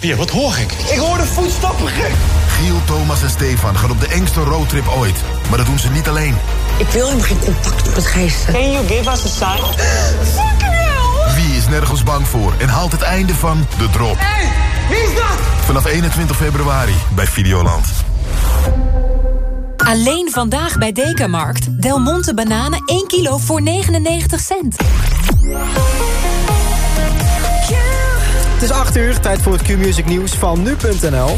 Pier, wat hoor ik? Ik hoor de voetstappen gek. Giel, Thomas en Stefan gaan op de engste roadtrip ooit. Maar dat doen ze niet alleen. Ik wil helemaal geen contact met geesten. Can you give us a sign? Fucking hell! Wie is nergens bang voor en haalt het einde van De Drop? Hey, wie is dat? Vanaf 21 februari bij Videoland. Alleen vandaag bij Dekamarkt. Del Monte bananen 1 kilo voor 99 cent. Het is 8 uur, tijd voor het Q-Music nieuws van nu.nl.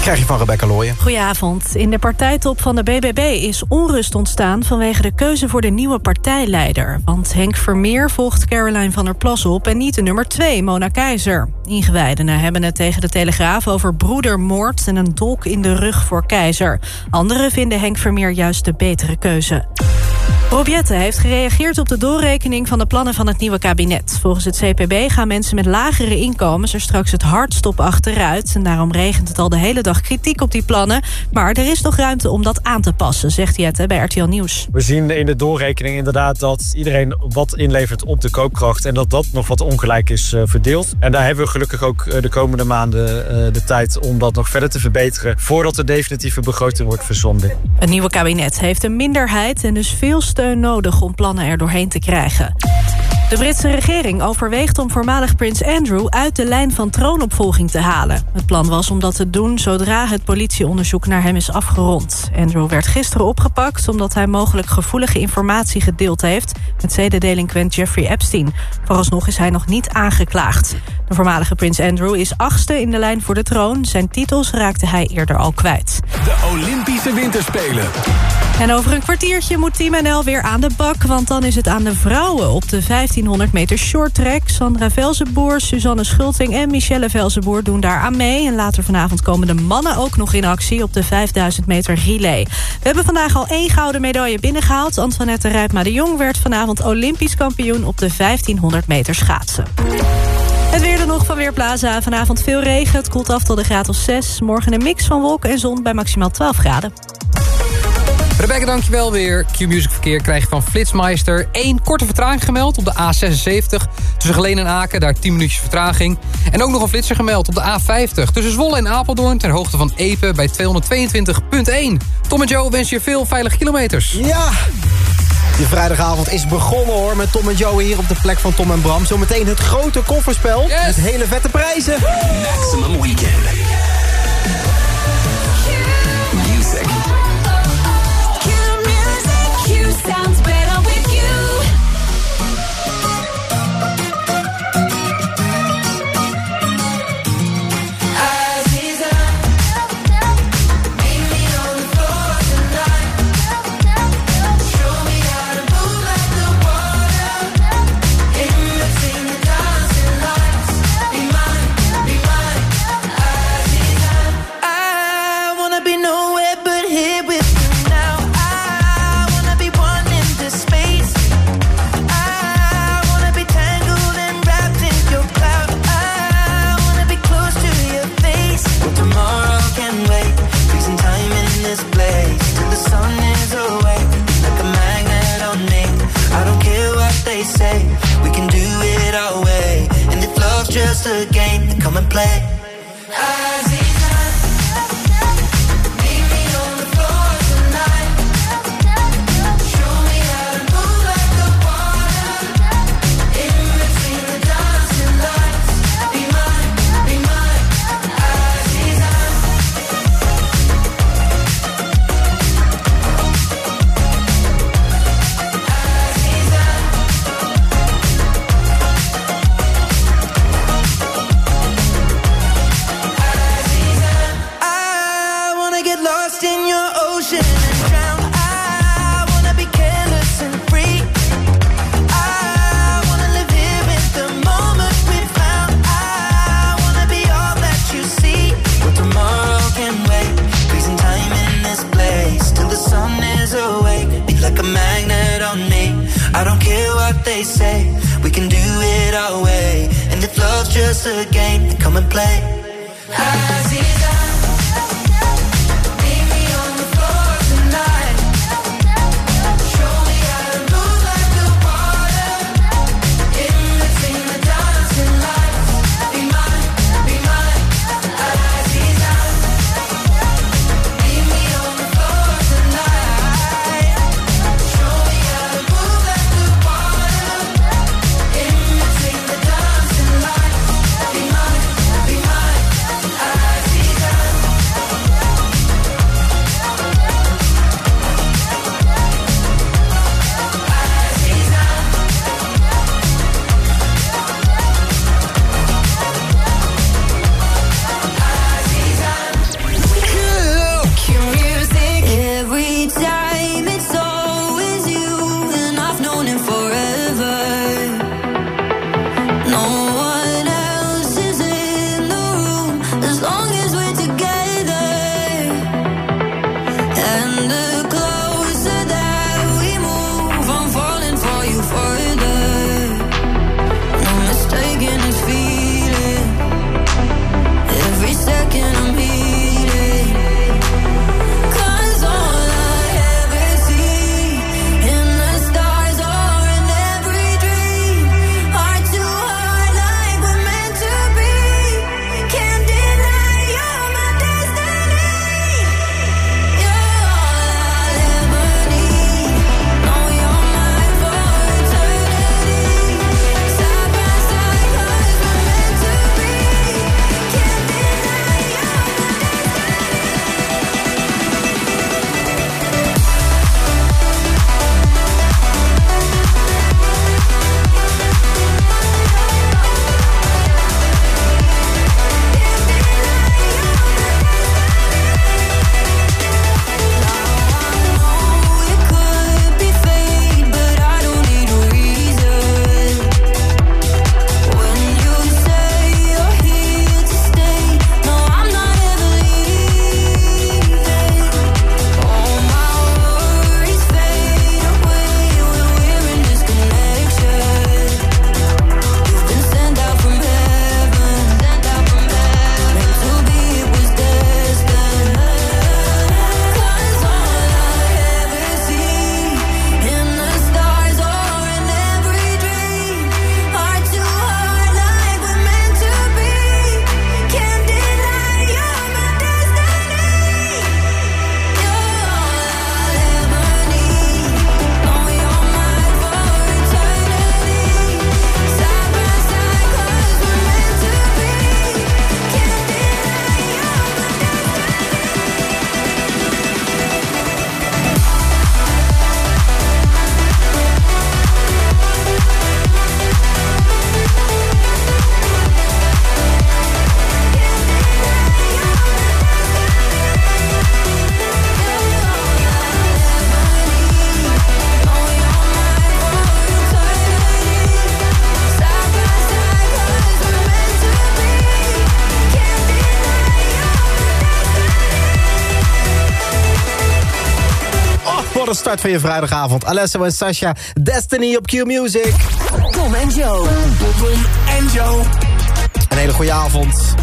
Krijg je van Rebecca Looyen. Goedenavond. In de partijtop van de BBB is onrust ontstaan... vanwege de keuze voor de nieuwe partijleider. Want Henk Vermeer volgt Caroline van der Plas op... en niet de nummer 2, Mona Keizer. Ingewijdenen hebben het tegen de Telegraaf over broedermoord... en een dolk in de rug voor Keizer. Anderen vinden Henk Vermeer juist de betere keuze. Rob Jetten heeft gereageerd op de doorrekening van de plannen van het nieuwe kabinet. Volgens het CPB gaan mensen met lagere inkomens er straks het hardst op achteruit. En daarom regent het al de hele dag kritiek op die plannen. Maar er is nog ruimte om dat aan te passen, zegt Jetten bij RTL Nieuws. We zien in de doorrekening inderdaad dat iedereen wat inlevert op de koopkracht... en dat dat nog wat ongelijk is uh, verdeeld. En daar hebben we gelukkig ook uh, de komende maanden uh, de tijd om dat nog verder te verbeteren... voordat de definitieve begroting wordt verzonden. Het nieuwe kabinet heeft een minderheid en dus veel steun nodig om plannen er doorheen te krijgen. De Britse regering overweegt om voormalig prins Andrew... uit de lijn van troonopvolging te halen. Het plan was om dat te doen zodra het politieonderzoek naar hem is afgerond. Andrew werd gisteren opgepakt omdat hij mogelijk gevoelige informatie gedeeld heeft... met zedendelinquent Jeffrey Epstein. Vooralsnog is hij nog niet aangeklaagd. De voormalige prins Andrew is achtste in de lijn voor de troon. Zijn titels raakte hij eerder al kwijt. De Olympische Winterspelen. En over een kwartiertje moet Team NL weer aan de bak... want dan is het aan de vrouwen op de 1500 meter short track. Sandra Velzenboer, Suzanne Schulting en Michelle Velzenboer doen daar aan mee. En later vanavond komen de mannen ook nog in actie op de 5000 meter relay. We hebben vandaag al één gouden medaille binnengehaald. Antoinette Rijpma de Jong werd vanavond olympisch kampioen... op de 1500 meter schaatsen. Het weer er nog van Weerplaza. Vanavond veel regen. Het koelt af tot de graad of 6. Morgen een mix van wolken en zon bij maximaal 12 graden. Rebecca, dankjewel weer. Q-Music Verkeer krijg je van Flitsmeister. Eén korte vertraging gemeld op de A76. Tussen Geleen en Aken, daar 10 minuutjes vertraging. En ook nog een flitser gemeld op de A50. Tussen Zwolle en Apeldoorn, ter hoogte van Epe bij 222.1. Tom en Joe wensen je veel veilige kilometers. Ja! Je vrijdagavond is begonnen hoor, met Tom en Joe hier op de plek van Tom en Bram. Zometeen het grote kofferspel Yes. met hele vette prijzen. Maximum Weekend. Music. I just a game, come and play. Start van je vrijdagavond. Alessa en Sasha, Destiny op Q Music. Tom en Joe. Tom en Joe. Een hele goede avond.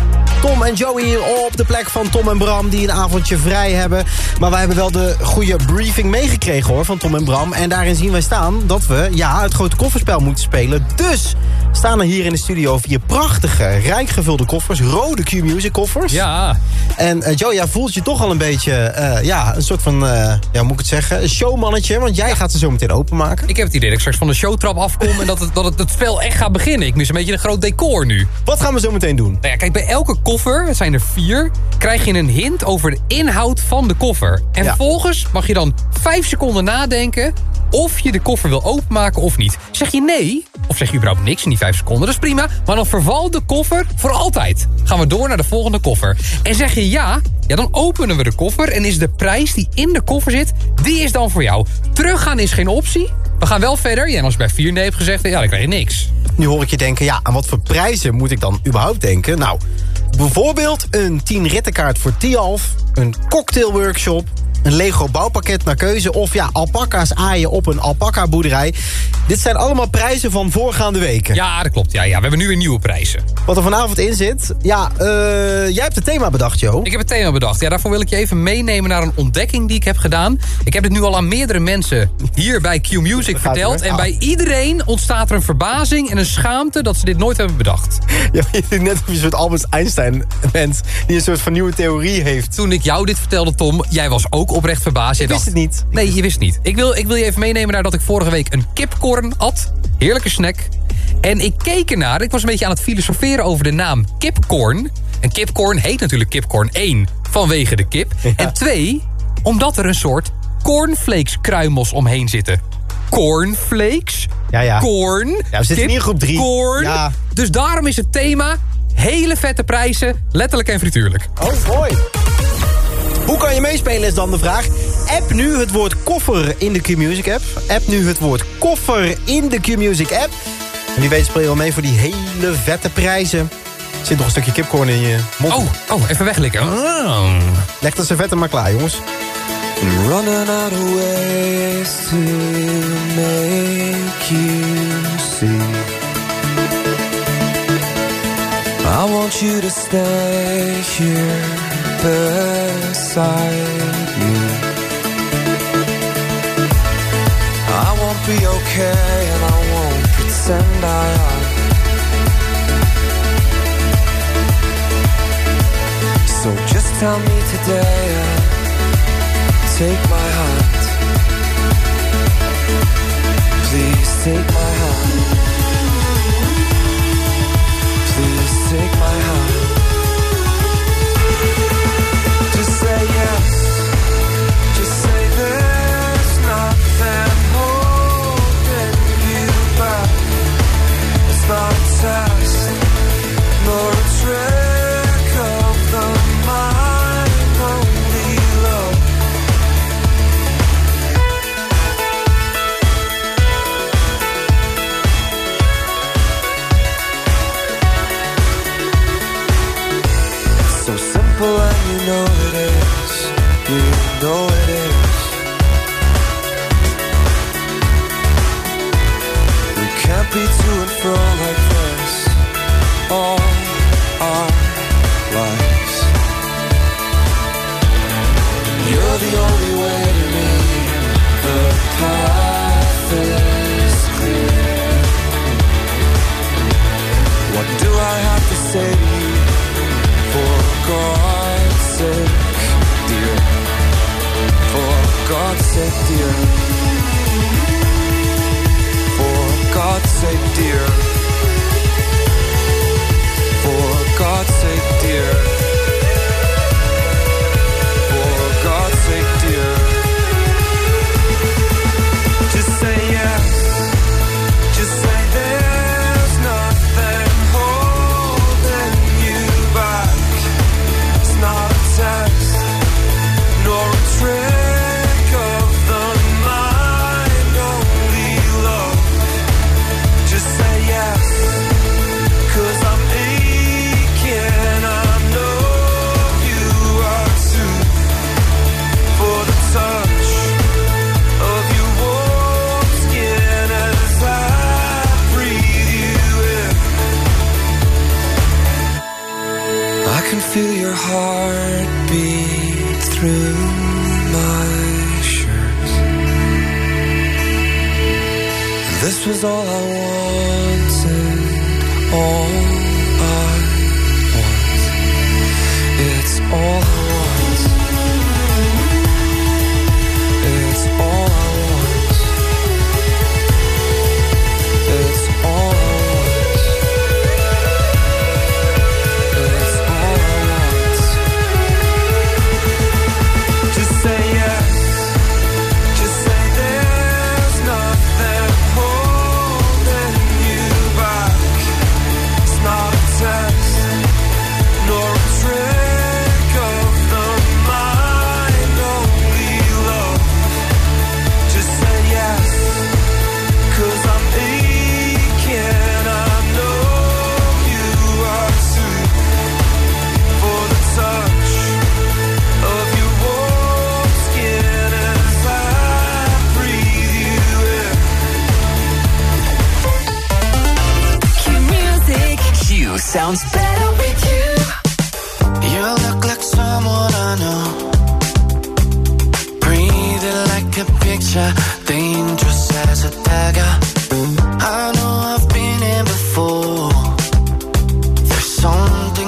Tom en Joey hier op de plek van Tom en Bram... die een avondje vrij hebben. Maar wij hebben wel de goede briefing meegekregen hoor, van Tom en Bram. En daarin zien wij staan dat we ja, het grote kofferspel moeten spelen. Dus staan er hier in de studio vier prachtige, rijk gevulde koffers. Rode Q-Music koffers. Ja. En uh, jij voelt je toch al een beetje... uh, ja, een soort van, uh, ja, hoe moet ik het zeggen... een showmannetje, want jij gaat ze zo meteen openmaken. Ik heb het idee dat ik straks van de showtrap afkom... en dat het, dat het, het spel echt gaat beginnen. Ik mis een beetje een groot decor nu. Wat gaan we zo meteen doen? Nou ja, kijk, bij elke koffer, het zijn er vier... krijg je een hint over de inhoud van de koffer. En ja. vervolgens mag je dan vijf seconden nadenken... of je de koffer wil openmaken of niet. Zeg je nee, of zeg je überhaupt niks in die vijf seconden... dat is prima, maar dan vervalt de koffer voor altijd. Gaan we door naar de volgende koffer. En zeg je ja, ja, dan openen we de koffer... en is de prijs die in de koffer zit, die is dan voor jou. Teruggaan is geen optie. We gaan wel verder. Ja, als je bij vier nee hebt gezegd, ja, dan krijg je niks. Nu hoor ik je denken, ja, aan wat voor prijzen moet ik dan überhaupt denken? Nou, bijvoorbeeld een 10 rittenkaart voor Tialf, een cocktailworkshop... een Lego bouwpakket naar keuze... of ja, alpaca's aaien op een alpaca boerderij. Dit zijn allemaal prijzen van voorgaande weken. Ja, dat klopt. Ja, ja. We hebben nu weer nieuwe prijzen. Wat er vanavond in zit... Ja, uh, jij hebt het thema bedacht, Jo. Ik heb het thema bedacht. Ja, daarvoor wil ik je even meenemen naar een ontdekking die ik heb gedaan. Ik heb het nu al aan meerdere mensen hier bij Q-Music verteld. En bij iedereen ontstaat er een verbazing en een schaamte... dat ze dit nooit hebben bedacht. Ja, net of je een soort Albert Einstein bent... die een soort van nieuwe theorie heeft. Toen ik jou dit vertelde, Tom, jij was ook oprecht verbaasd. Ik wist het niet. Nee, je wist niet. Ik wil, ik wil je even meenemen naar dat ik vorige week een kipkorn at. Heerlijke snack. En ik keek ernaar, ik was een beetje aan het filosoferen over de naam kipcorn. En kipcorn heet natuurlijk kipcorn 1 vanwege de kip. Ja. En 2, omdat er een soort cornflakes kruimels omheen zitten. Cornflakes? Ja, ja. Corn. Ja, we zitten hier groep 3. Corn. Ja. Dus daarom is het thema hele vette prijzen, letterlijk en frituurlijk. Oh, mooi. Hoe kan je meespelen is dan de vraag. App nu het woord koffer in de Q-Music app. App nu het woord koffer in de Q-Music app. En wie weet speel je wel mee voor die hele vette prijzen. Er zit nog een stukje kipcorn in je mond. Oh, oh even weglikken. Oh. Leg de servetten maar klaar, jongens. I'm running out of ways to make you see. I want you to stay here beside me. I won't be okay and I won't pretend I am. So just tell me today and take my hand. Please take my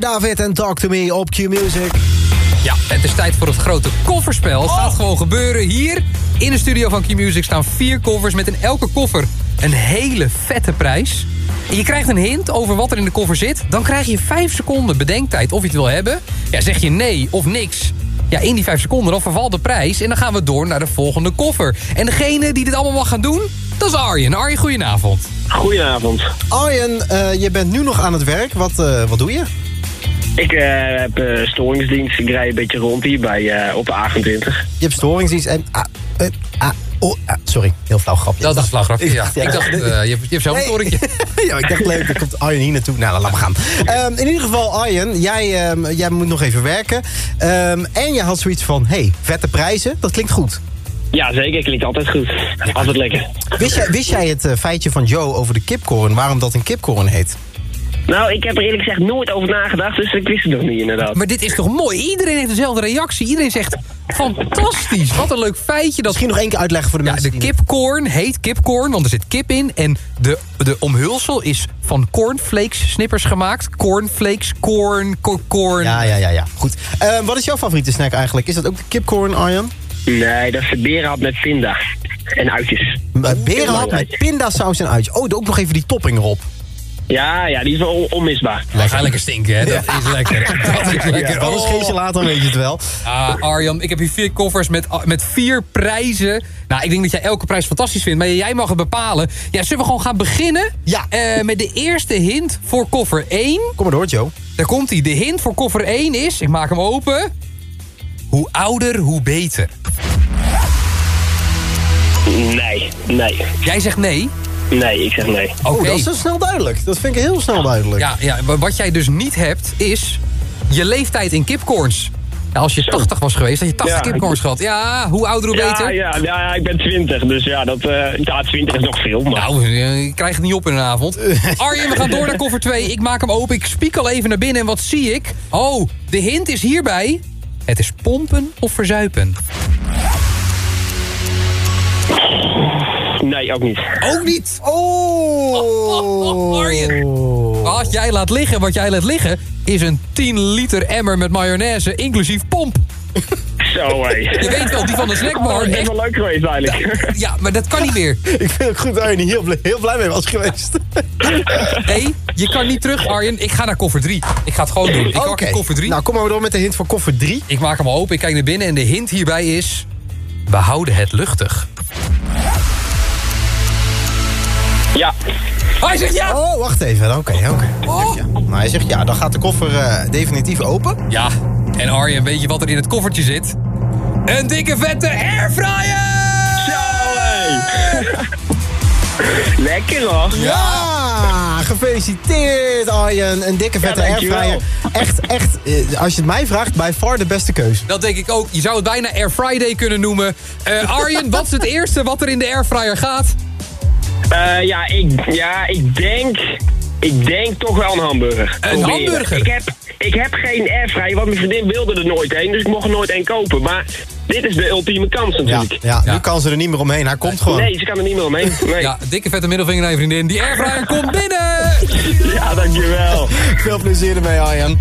David en Talk To Me op Q-Music. Ja, het is tijd voor het grote kofferspel. Het Gaat gewoon gebeuren hier. In de studio van Q-Music staan vier koffers met in elke koffer een hele vette prijs. Je krijgt een hint over wat er in de koffer zit. Dan krijg je 5 seconden bedenktijd of je het wil hebben. Ja, zeg je nee of niks. Ja, in die 5 seconden dan vervalt de prijs. En dan gaan we door naar de volgende koffer. En degene die dit allemaal mag gaan doen, dat is Arjen. Arjen, goedenavond. Goedenavond. Arjen, eh, je bent nu nog aan het werk. Wat, eh, wat doe je? Ik eh, heb eh, storingsdienst. Ik rij een beetje rond hier bij, eh, op de 28. Je hebt storingsdienst en... Sorry, heel flauw grapje. Dat is flauw grapje, ja. Ik dacht, je hebt, je zo'n torentje. Ja, ik dacht leuk, er komt Arjen hier naartoe. Nou, dan laten we gaan. Ehm, in ieder geval, Arjen, jij, ehm, jij moet nog even werken. Ehm, en je had zoiets van, hey, vette prijzen, dat klinkt goed. Ja, zeker. Klinkt altijd goed. Altijd lekker. Wist jij, wist jij het feitje van Joe over de kipkoren? Waarom dat een kipkoren heet? Nou, ik heb er eerlijk gezegd nooit over nagedacht, dus ik wist het nog niet inderdaad. Maar dit is toch mooi? Iedereen heeft dezelfde reactie. Iedereen zegt, fantastisch. Wat een leuk feitje. Dat Misschien nog één keer uitleggen voor de Ja, mensen de kipcorn heet kipcorn, want er zit kip in. En de, de omhulsel is van cornflakes snippers gemaakt. Cornflakes, corn, corn. Ja, ja, ja, ja. Goed. Ehm, wat is jouw favoriete snack eigenlijk? Is dat ook de kipcorn, Arjen? Nee, dat is de berenhap met pinda. En uitjes. Berenhap met pindasaus en uitje. Oh, doe ook nog even die topping erop. Ja, ja, die is wel on- onmisbaar. Dat ga lekker stinken, hè? Dat is lekker. Dat is lekker. Ja, anders geef je later, dan weet je het wel. Ah, Arjan, ik heb hier vier koffers met, met vier prijzen. Nou, ik denk dat jij elke prijs fantastisch vindt, maar jij mag het bepalen. Ja, zullen we gewoon gaan beginnen? Ja. Eh, met de eerste hint voor koffer 1. Kom maar door, Joe. Daar komt hij. De hint voor koffer 1 is, ik maak hem open. Hoe ouder, hoe beter. Nee, nee. Jij zegt nee. Nee, ik zeg nee. Oké. Oh, dat is zo snel duidelijk. Dat vind ik heel snel duidelijk. Ja, ja, wa- wat jij dus niet hebt, is je leeftijd in kipcorns. Ja, als je 80 was geweest, had je 80 Ja. kipcorns gehad. Ja, hoe ouder, hoe Ja, beter. ja, ja, ja, ik ben 20, dus ja, dat, eh ja, 20 is nog veel. Maar... Nou, eh, ik krijg het niet op in een avond. Arjen, we gaan door naar koffer 2. Ik maak hem open. Ik spiek al even naar binnen. En wat zie ik? Oh, de hint is hierbij. Het is pompen of verzuipen. Nee, ook niet. Ook niet. Oh. Arjen. Wat jij laat liggen, wat jij laat liggen... is een 10 liter emmer met mayonaise, inclusief pomp. Zo, hé. Je weet wel, die van de Dat snackbar. is Echt, wel leuk geweest eigenlijk. ja, maar dat kan niet meer. Ik vind het goed dat Arjen hier heel, blij- heel blij mee was geweest. Nee, je kan niet terug, Arjen. Ik ga naar koffer 3. Ik ga het gewoon doen. Ik pak Oké. koffer 3. Nou, kom maar door met de hint voor koffer 3. Ik maak hem al open, ik kijk naar binnen en de hint hierbij is... We houden het luchtig. Ja. Hij zegt ja! Oh, wacht even. Oké, oké. Hij zegt ja. Nou, hij zegt ja. Dan gaat de koffer eh, definitief open. Ja, en Arjen, weet je wat er in het koffertje zit? Een dikke vette airfryer! Lekker hoor. Ja, gefeliciteerd Arjen. Een dikke vette Ja, airfryer. Echt, echt, eh, als je het mij vraagt, bij far de beste keuze. Dat denk ik ook. Je zou het bijna Air Friday kunnen noemen. Eh, Arjen, wat is het eerste wat er in de airfryer gaat? Eh, ja, ik, ja, ik denk... Ik denk toch wel een hamburger. Een Proberen. hamburger? Ik heb, ik heb geen airfryer, want mijn vriendin wilde er nooit een. Dus ik mocht er nooit een kopen. Maar dit is de ultieme kans natuurlijk. ja, Ja. nu kan ze er niet meer omheen. Hij komt gewoon. Nee, ze kan er niet meer omheen. Nee. Ja, dikke vette middelvinger naar je vriendin. Die airfryer komt binnen! ja dankjewel. Veel plezier ermee Arjen.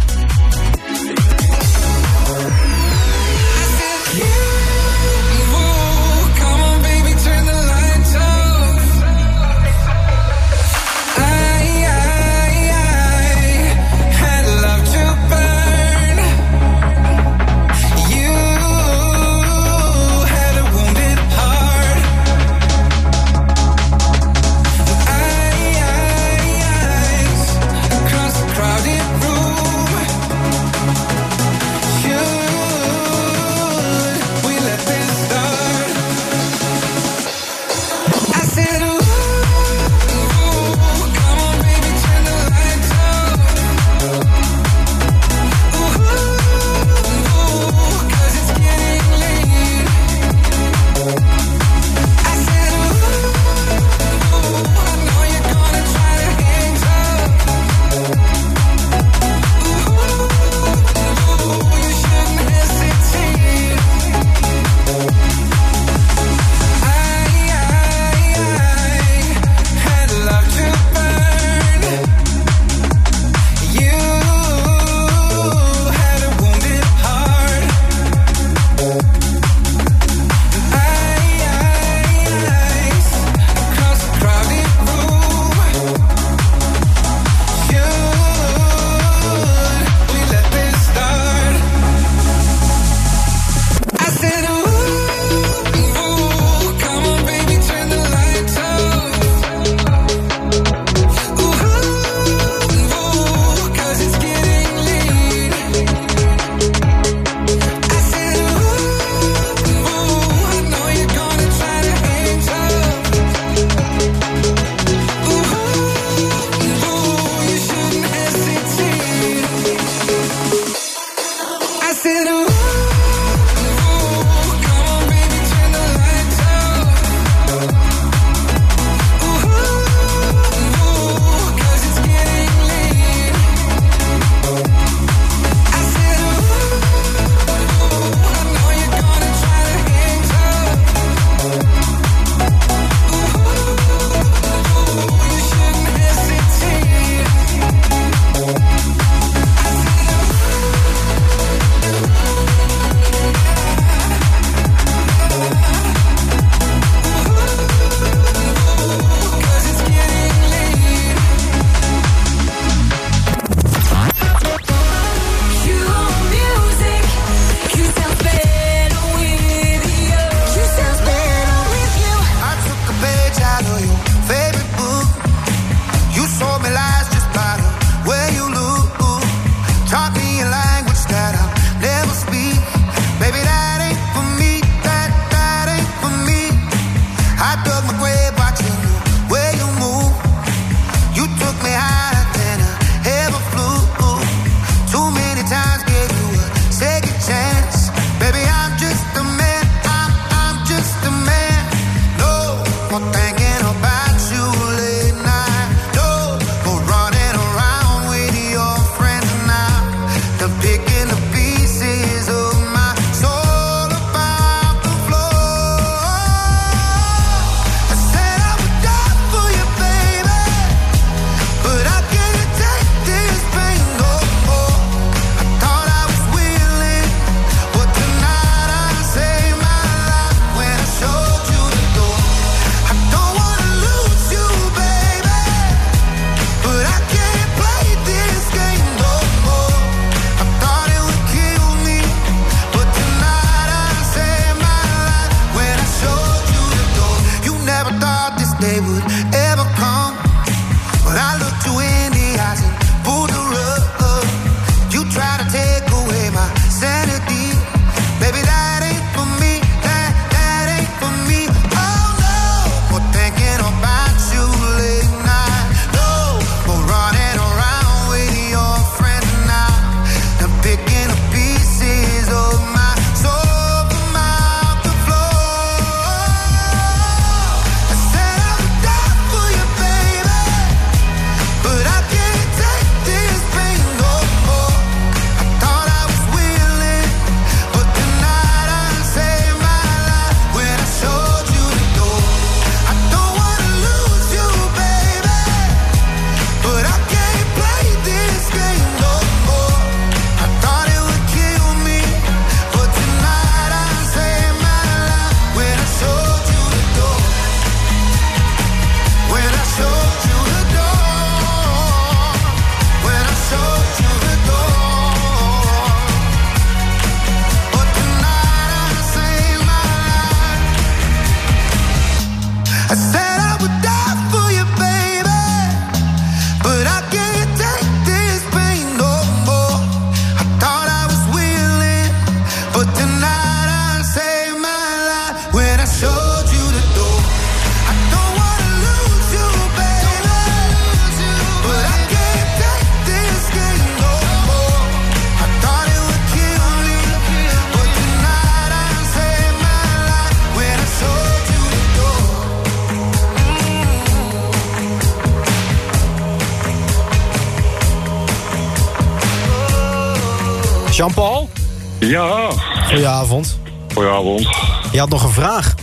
Goedenavond. goedenavond. Je had nog een vraag.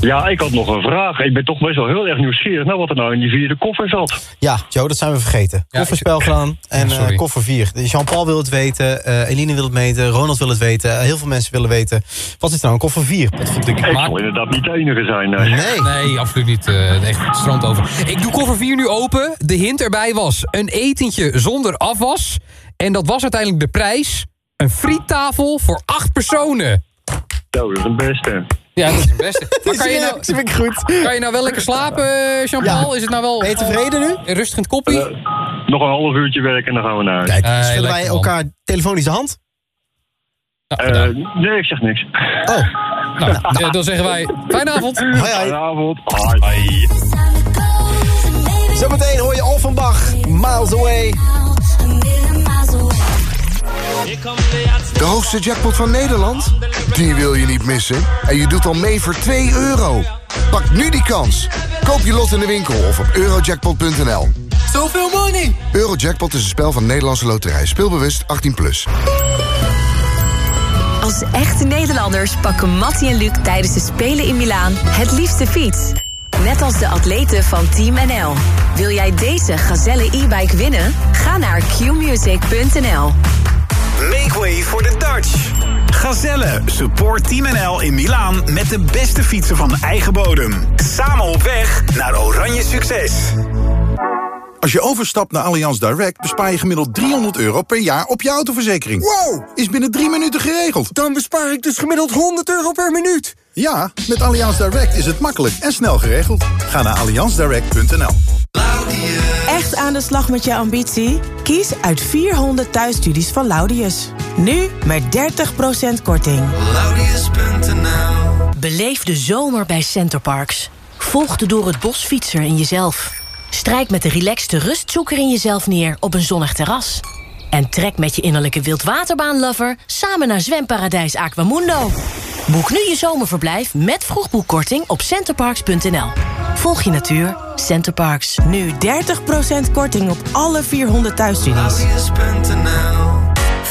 Ja, ik had nog een vraag. Ik ben toch best wel heel erg nieuwsgierig naar wat er nou in die vierde koffer zat. Ja, Joe, dat zijn we vergeten. Kofferspel gedaan en Ja, eh, koffer 4. Jean-Paul wil het weten, eh, Eline wil het weten, Ronald wil het weten. eh, heel veel mensen willen weten. Wat is nou een koffer 4? Wat vond ik? Ik zal inderdaad niet de enige zijn. Nee. Nee. Nee, absoluut niet. eh, echt het strand over. Ik doe koffer 4 nu open. De hint erbij was een etentje zonder afwas. En dat was uiteindelijk de prijs. Een friettafel voor acht personen. Dat is een beste. Ja, dat is het beste. Maar kan je nou, Dat vind ik goed. kan je nou wel lekker slapen, eh, Jean-Paul? Ja. Is het nou wel... Ben je tevreden nu? Een rustig in het koppie? Eh, nog een half uurtje werken en dan gaan we naar huis. Kijk, Eh, schudden wij lekker, man. elkaar telefonisch de hand? Nou, Eh, nee, ik zeg niks. Oh, nou, eh, dan zeggen wij... Fijne avond. hoi hoi. Goedenavond. Hoi. Zometeen hoor je Offenbach, Miles Away. De hoogste jackpot van Nederland? Die wil je niet missen. En je doet al mee voor 2 euro. Pak nu die kans. Koop je lot in de winkel of op eurojackpot.nl. Zoveel money! Eurojackpot is een spel van Nederlandse Loterij. Speelbewust 18+. Plus. Als echte Nederlanders pakken Mattie en Luc tijdens de Spelen in Milaan het liefste fiets. Net als de atleten van Team NL. Wil jij deze Gazelle e-bike winnen? Ga naar qmusic.nl. Make way voor de Dutch. Gazelle, support Team NL in Milaan met de beste fietsen van eigen bodem. Samen op weg naar oranje succes. Als je overstapt naar Allianz Direct bespaar je gemiddeld 300 euro per jaar op je autoverzekering. Wow! Is binnen drie minuten geregeld. Dan bespaar ik dus gemiddeld 100 euro per minuut. Ja, met Allianz Direct is het makkelijk en snel geregeld. Ga naar allianzdirect.nl. Echt aan de slag met je ambitie? Kies uit 400 thuisstudies van Laudius. Nu met 30% korting. Beleef de zomer bij Centerparks. Volg de door het bos fietser in jezelf. Strijk met de relaxte rustzoeker in jezelf neer op een zonnig terras. En trek met je innerlijke wildwaterbaanlover samen naar zwemparadijs Aquamundo. Boek nu je zomerverblijf met vroegboekkorting op centerparks.nl. Volg je natuur, Centerparks. Nu 30% korting op alle 400 thuisstudies.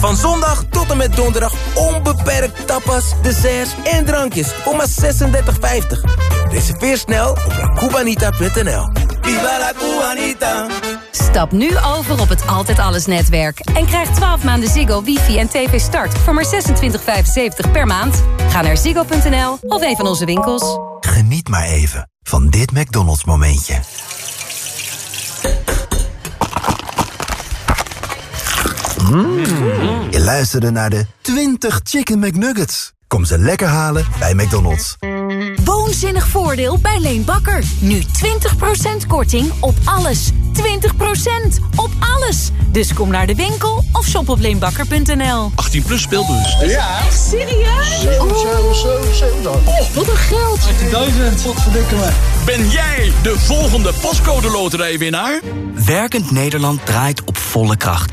Van zondag tot en met donderdag onbeperkt tapas, desserts en drankjes voor maar 36,50. Reserveer snel op lacubanita.nl. Viva la Cubanita. Stap nu over op het Altijd Alles netwerk. En krijg 12 maanden Ziggo, wifi en tv start voor maar 26,75 per maand. Ga naar ziggo.nl of een van onze winkels. Geniet maar even van dit McDonald's momentje. Mm. Je luisterde naar de 20 Chicken McNuggets. Kom ze lekker halen bij McDonald's. Woonzinnig voordeel bij Leen Bakker. Nu 20% korting op alles. 20% op alles. Dus kom naar de winkel of shop op leenbakker.nl. 18 plus speelbus. Ja. Echt serieus? 7, 7, 7, 7 dan. Oh, wat een geld. 18.000. Wat verdikken me. Ben jij de volgende postcode loterijwinnaar? Werkend Nederland draait op volle kracht.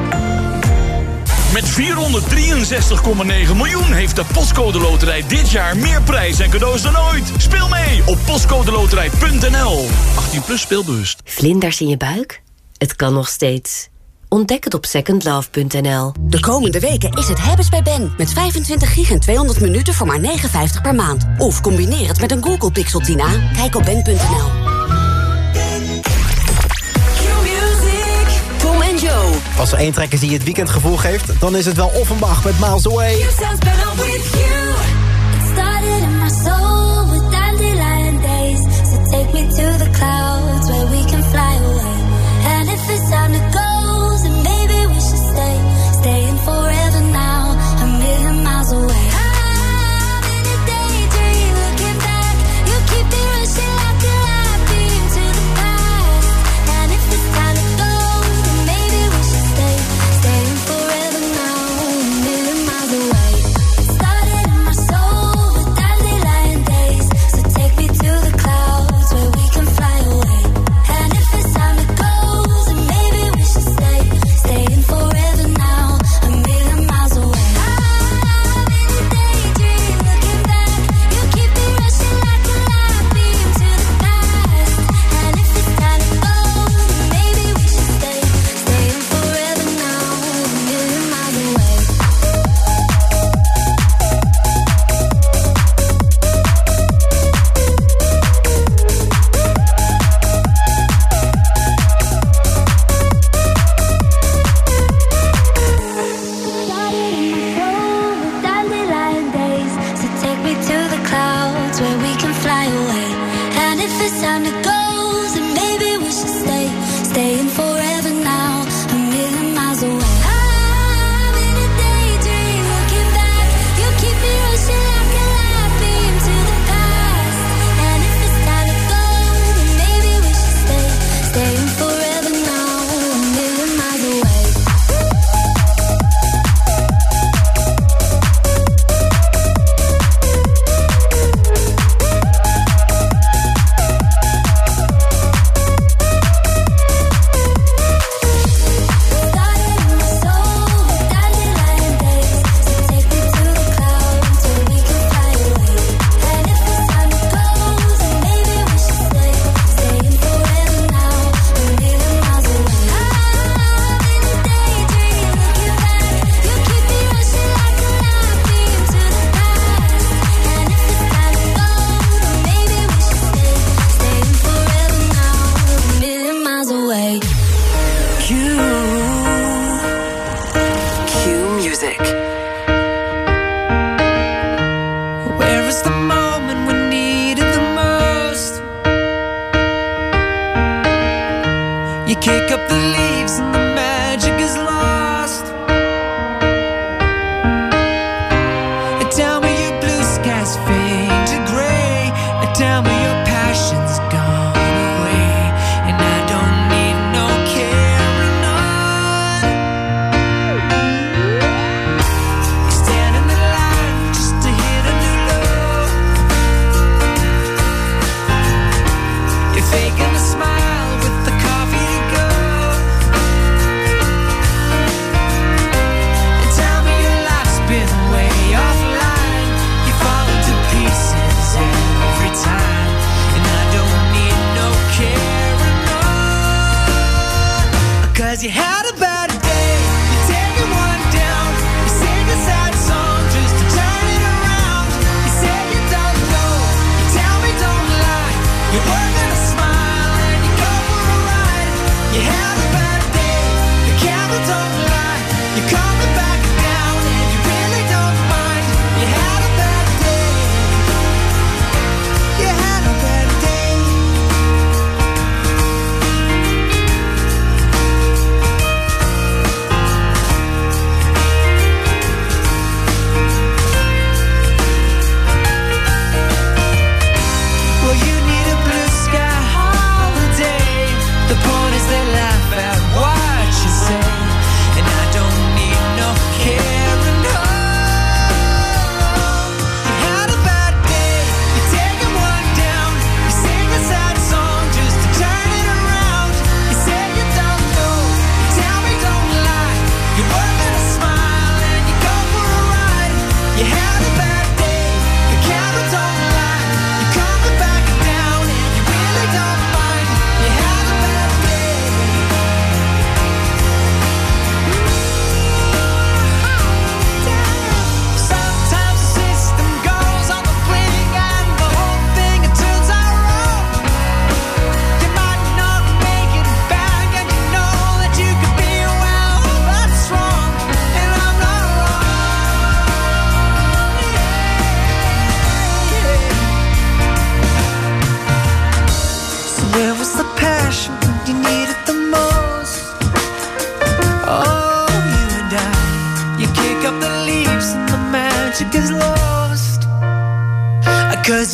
Met 463,9 miljoen heeft de Postcode Loterij dit jaar meer prijs en cadeaus dan ooit. Speel mee op postcodeloterij.nl. 18 plus speelbewust. Vlinders in je buik? Het kan nog steeds. Ontdek het op secondlove.nl. De komende weken is het hebben's bij Ben. Met 25 gig en 200 minuten voor maar 59 per maand. Of combineer het met een Google Pixel 10a. Kijk op ben.nl. Als er één track is die het weekendgevoel geeft... dan is het wel Offenbach met Miles Away. take me to the taking a smile.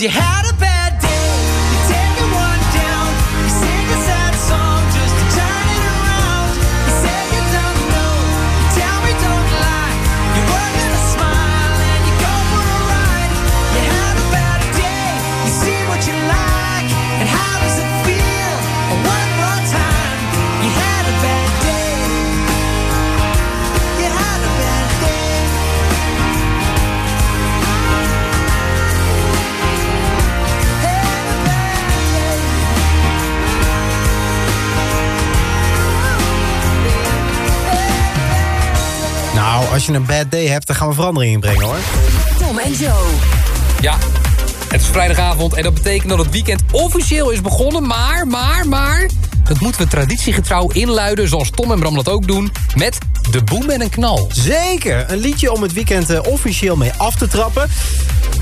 You had je een bad day hebt, dan gaan we verandering inbrengen hoor. Tom en Joe. Ja, het is vrijdagavond en dat betekent dat het weekend officieel is begonnen. Maar, maar, maar... Dat moeten we traditiegetrouw inluiden, zoals Tom en Bram dat ook doen... met de boem en een knal. Zeker, een liedje om het weekend eh, officieel mee af te trappen.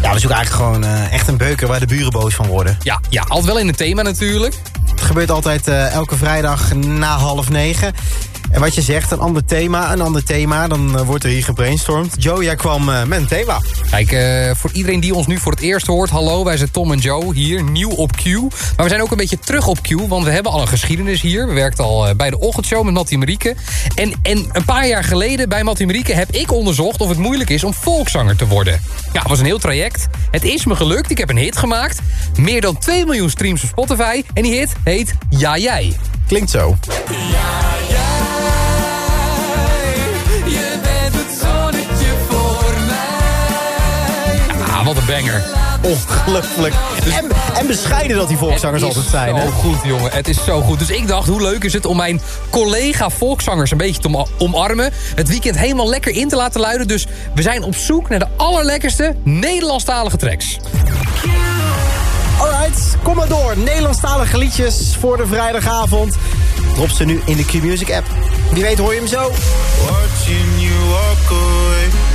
Ja, we zoeken eigenlijk gewoon eh, echt een beuker waar de buren boos van worden. Ja, ja, altijd wel in het thema natuurlijk. Het gebeurt altijd eh, elke vrijdag na half negen. En wat je zegt, een ander thema, een ander thema, dan eh, wordt er hier gebrainstormd. Joe, jij kwam eh, met een thema. Kijk, eh, voor iedereen die ons nu voor het eerst hoort... hallo, wij zijn Tom en Joe, hier, nieuw op Q. Maar we zijn ook een beetje terug op Q, want we hebben al een geschiedenis hier. We werkten al bij de ochtendshow met Mattie Marieke. En, en een paar jaar geleden bij Mattie Marieke heb ik onderzocht... of het moeilijk is om volkszanger te worden. Ja, het was een heel traject. Het is me gelukt, ik heb een hit gemaakt. Meer dan 2 miljoen streams op Spotify. En die hit heet Ja Jij. Klinkt zo. Je wat een banger. Ongelooflijk. En, en bescheiden dat die volkszangers Het is altijd zijn, hè? Zo goed, jongen. Het is zo goed. Dus ik dacht, hoe leuk is het om mijn collega volkszangers een beetje te oma- omarmen. Het weekend helemaal lekker in te laten luiden. Dus we zijn op zoek naar de allerlekkerste Nederlandstalige tracks. Alright, kom maar door. Nederlandstalige liedjes voor de vrijdagavond. Drop ze nu in de Q-Music app. Wie weet hoor je hem zo. Watching you walk away.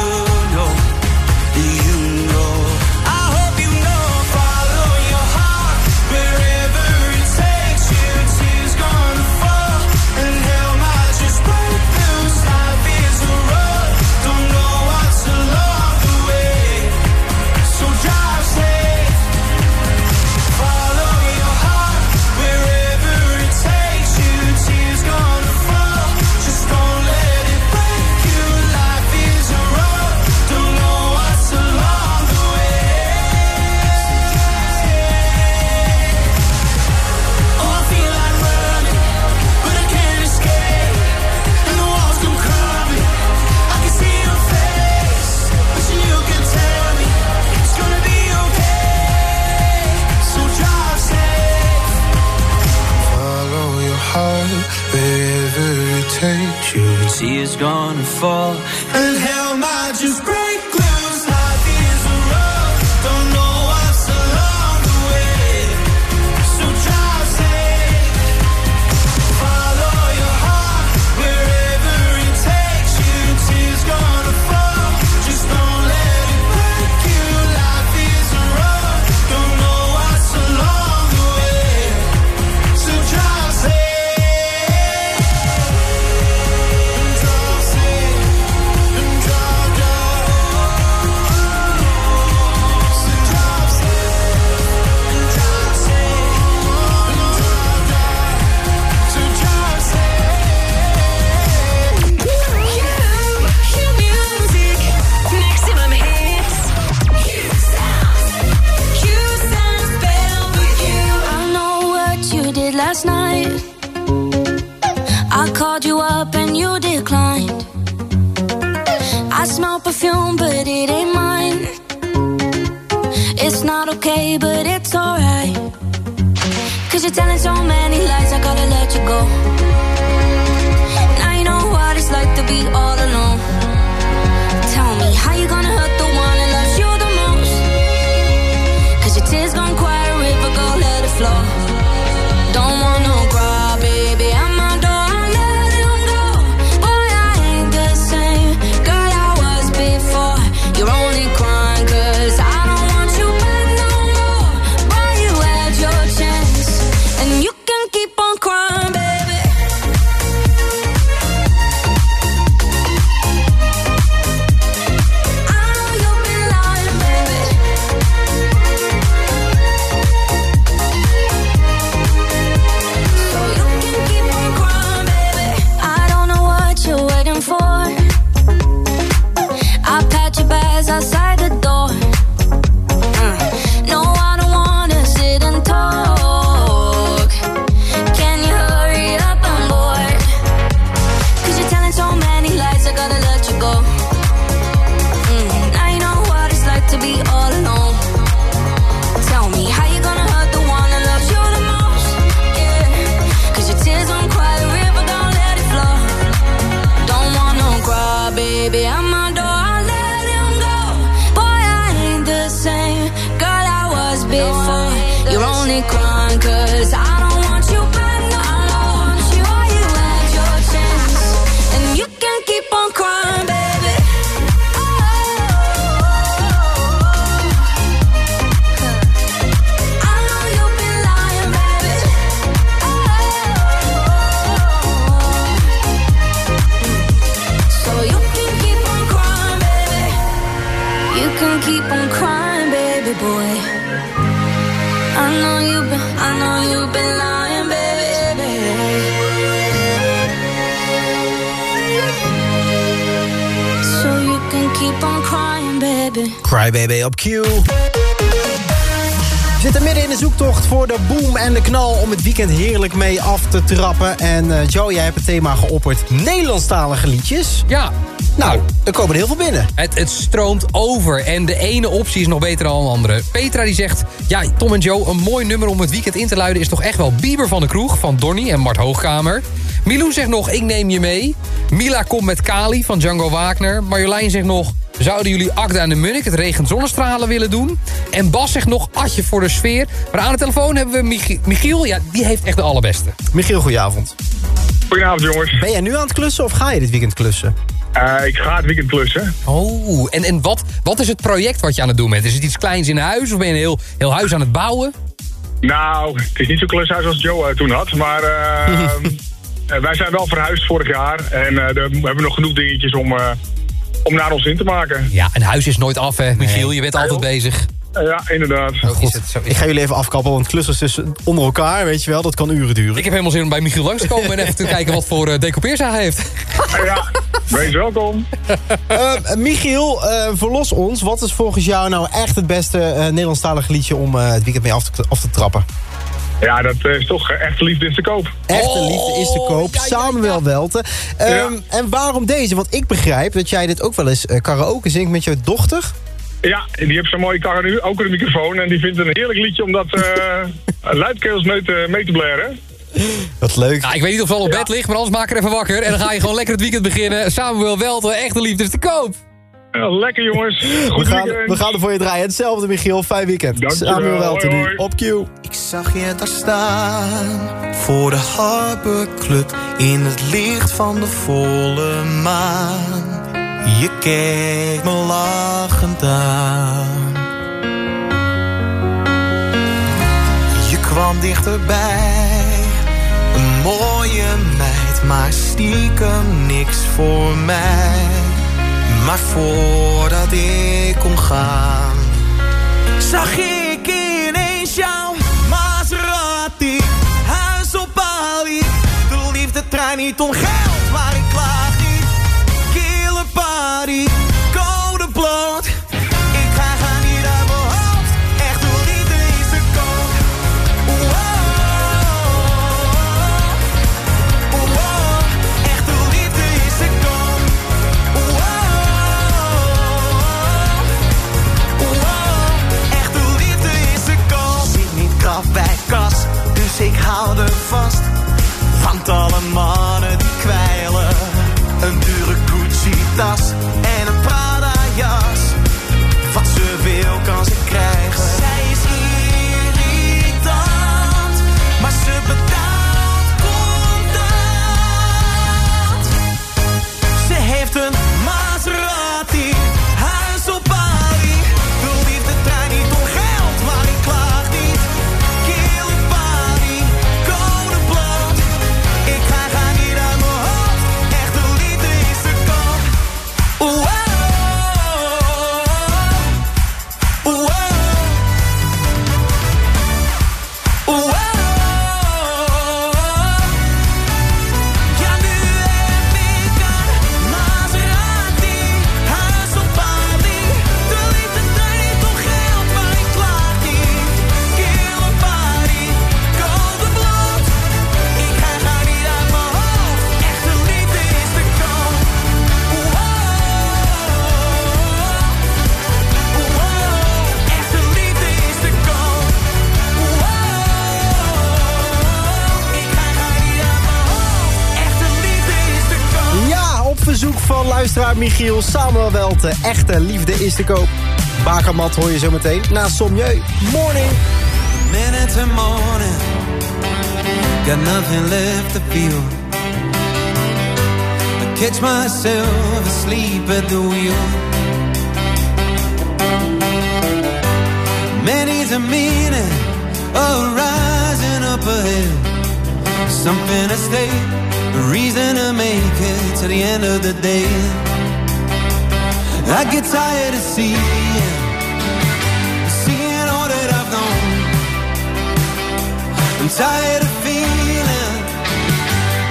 she is gonna fall. And how am I just? Crybaby op Q. We zitten midden in de zoektocht voor de boom en de knal... om het weekend heerlijk mee af te trappen. En eh, Joe, jij hebt het thema geopperd. Nederlandstalige liedjes. Ja. Nou, er komen er heel veel binnen. Het, het stroomt over en de ene optie is nog beter dan de andere. Petra die zegt, ja, Tom en Joe, een mooi nummer om het weekend in te luiden... is toch echt wel Bieber van de Kroeg van Donny en Mart Hoogkamer. Milou zegt nog, ik neem je mee. Mila komt met Kali van Django Wagner. Marjolein zegt nog, zouden jullie Akda en de Munnik... het regent zonnestralen willen doen? En Bas zegt nog, atje voor de sfeer. Maar aan de telefoon hebben we Mich Michiel, ja, die heeft echt de allerbeste. Michiel, goedenavond. Goedenavond, jongens. Ben jij nu aan het klussen of ga je dit weekend klussen? Eh, ik ga het weekend klussen. Oh, en, en wat, wat is het project wat je aan het doen bent? Is het iets kleins in huis of ben je een heel, heel huis aan het bouwen? Nou, het is niet zo'n klushuis als Joe eh, toen had, maar eh, eh, wij zijn wel verhuisd vorig jaar. En eh, we hebben nog genoeg dingetjes om, eh, om naar ons in te maken. Ja, een huis is nooit af, hè, Michiel. Je bent altijd bezig. Eh, ja, inderdaad. Goed, ik ga jullie even afkappen, want klussen tussen onder elkaar, weet je wel, dat kan uren duren. Ik heb helemaal zin om bij Michiel langs te komen en even te kijken wat voor uh, decoupeers hij heeft. ja, wees welkom. Uh, Michiel, uh, verlos ons. Wat is volgens jou nou echt het beste uh, Nederlandstalige liedje om uh, het weekend mee af te, af te trappen? Ja, dat is toch Echte Liefde is te koop. Echte Liefde is te koop, Samuel. Um, ja. En waarom deze? Want ik begrijp dat jij dit ook wel eens karaoke zingt met je dochter. Ja, die heeft zo'n mooie karre nu, ook een microfoon. En die vindt het een heerlijk liedje om dat uh, luidkeels mee te, mee te blaren. Wat leuk. Nou, ik weet niet of het al op bed ligt, maar anders maak er even wakker. En dan ga je gewoon lekker het weekend beginnen. Samuel Welten, echte liefde is te koop. Ja, lekker jongens. Goed we, gaan, we gaan er voor je draaien. Hetzelfde Michiel, fijn weekend. Dankjewel. Samuel Welten nu, op Q. Ik zag je daar staan, voor de Harbor Club. In het licht van de volle maan. Je keek me lachend aan. Je kwam dichterbij, een mooie meid, maar stiekem niks voor mij. Maar voordat ik kon gaan, zag ik ineens jouw Maserati. Huis op Bali, de liefde trein niet om geld, maar ik klaag niet. Kille party, houden vast. Want alle mannen die kwijlen, een dure Gucci-tas Michiel Samuel Welte. Echte liefde is te koop. Bakermat hoor je zo meteen na Sommieu. Morning. minute to morning. Got nothing left to feel. I catch myself asleep at the wheel. Many's a meaning of rising up ahead. Something to stay, a reason to make it to the end of the day. I get tired of seeing, seeing all that I've known. I'm tired of feeling,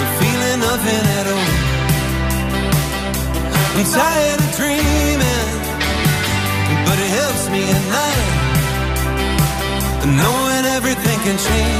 of feeling nothing at all. I'm tired of dreaming, but it helps me at night. Knowing everything can change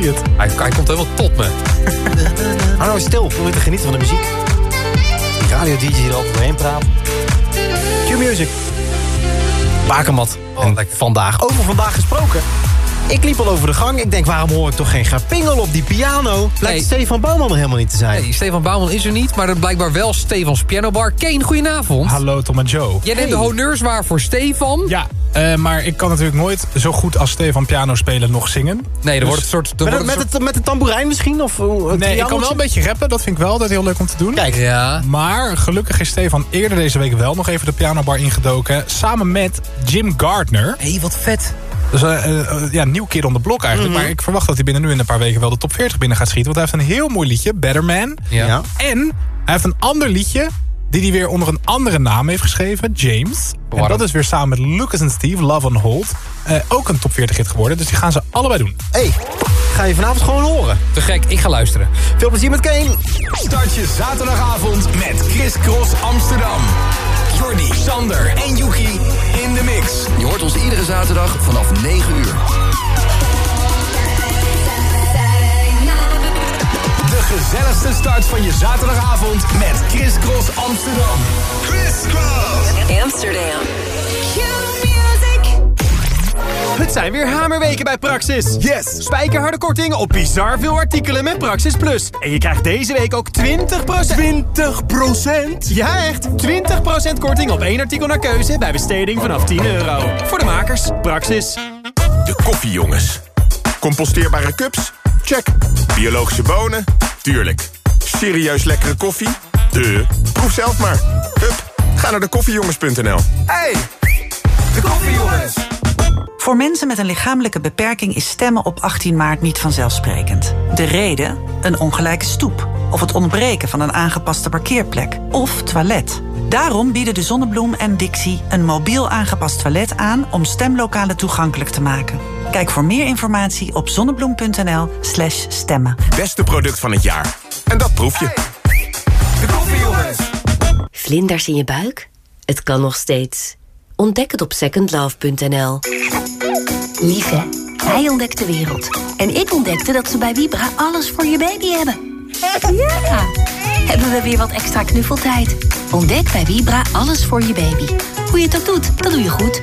Zie het. Hij, hij komt helemaal tot me. Hou nou stil, om weer te genieten van de muziek. Die radio-dj die er altijd doorheen praat. Q-music. Bakermat. en vandaag. Over vandaag gesproken. Ik liep al over de gang. Ik denk, waarom hoor ik toch geen gepingel op die piano? Blijkt Nee. Stefan Bouwman er helemaal niet te zijn. Nee, Stefan Bouwman is er niet, maar er blijkbaar wel Stefans Pianobar. Kane, goedenavond. Hallo Tom en Joe. Jij neemt de honneurs waar voor Stefan. Ja, eh, maar ik kan natuurlijk nooit zo goed als Stefan piano spelen nog zingen. Nee, er Dus- wordt een soort... er Met, een soort- het, met de tamboerijn misschien? Of, het Nee, ik kan wel een beetje rappen. Dat vind ik wel altijd heel leuk om te doen. Kijk. Ja. Maar gelukkig is Stefan eerder deze week wel nog even de pianobar ingedoken. Samen met Jim Gardner. Hé, hey, wat vet. Dus ja, een nieuw keer on de blok eigenlijk. Mhm. Maar ik verwacht dat hij binnen nu in een paar weken wel de top 40 binnen gaat schieten. Want hij heeft een heel mooi liedje, Better Man. Ja. Ja. En hij heeft een ander liedje die hij weer onder een andere naam heeft geschreven, James. En dat is weer samen met Lucas en Steve, Love on Hold. eh, ook een top 40 hit geworden. Dus die gaan ze allebei doen. hey, ga je vanavond gewoon horen. Te gek, ik ga luisteren. Veel plezier met Kane. Start je zaterdagavond met Chris Cross Amsterdam. Jordi, Sander en Yuki in de mix. Je hoort ons iedere zaterdag vanaf 9 uur. Gezelligste start van je zaterdagavond met Chris Cross Amsterdam. Chris Cross. Amsterdam. Het zijn weer hamerweken bij Praxis. Yes! Spijkerharde korting op bizar veel artikelen met Praxis Plus. En je krijgt deze week ook 20%... 20%? Ja, echt! 20% korting op één artikel naar keuze bij besteding vanaf 10 euro. Voor de makers, Praxis. De koffiejongens. Composteerbare cups? Check. Biologische bonen? Tuurlijk. Serieus lekkere koffie? De. Proef zelf maar. Hup, ga naar de koffiejongens.nl. Hey, de koffiejongens. Voor mensen met een lichamelijke beperking is stemmen op 18 maart niet vanzelfsprekend. De reden? Een ongelijke stoep. Of het ontbreken van een aangepaste parkeerplek. Of toilet. Daarom bieden de Zonnebloem en Dixie een mobiel aangepast toilet aan om stemlokalen toegankelijk te maken. Kijk voor meer informatie op zonnebloem.nl/slash stemmen. Beste product van het jaar. En dat proef je. De koffiejongens. Vlinders in je buik? Het kan nog steeds. Ontdek het op secondlove.nl. Lief hè? Hij ontdekt de wereld. En ik ontdekte dat ze bij Vibra alles voor je baby hebben. Ja! Hebben we weer wat extra knuffeltijd. Ontdek bij Vibra alles voor je baby. Hoe je het ook doet, dat doe je goed.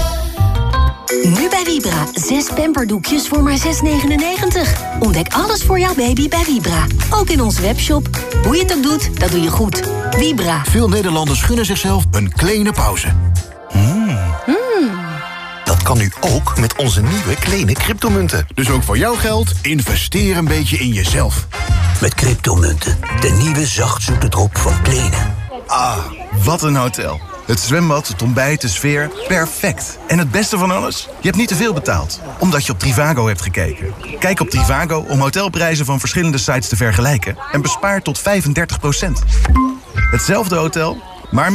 Nu bij Vibra. Zes pamperdoekjes voor maar 6,99. Ontdek alles voor jouw baby bij Vibra. Ook in onze webshop. Hoe je het ook doet, dat doe je goed. Vibra. Veel Nederlanders gunnen zichzelf een kleine pauze. Hmm. Dat kan nu ook met onze nieuwe kleine cryptomunten. Dus ook voor jouw geld, investeer een beetje in jezelf. Met cryptomunten, de nieuwe zachtzoete drop van Kleene. Ah, wat een hotel. Het zwembad, het ontbijt, de sfeer, perfect. En het beste van alles? Je hebt niet te veel betaald, omdat je op Trivago hebt gekeken. Kijk op Trivago om hotelprijzen van verschillende sites te vergelijken... en bespaar tot 35% Hetzelfde hotel, maar met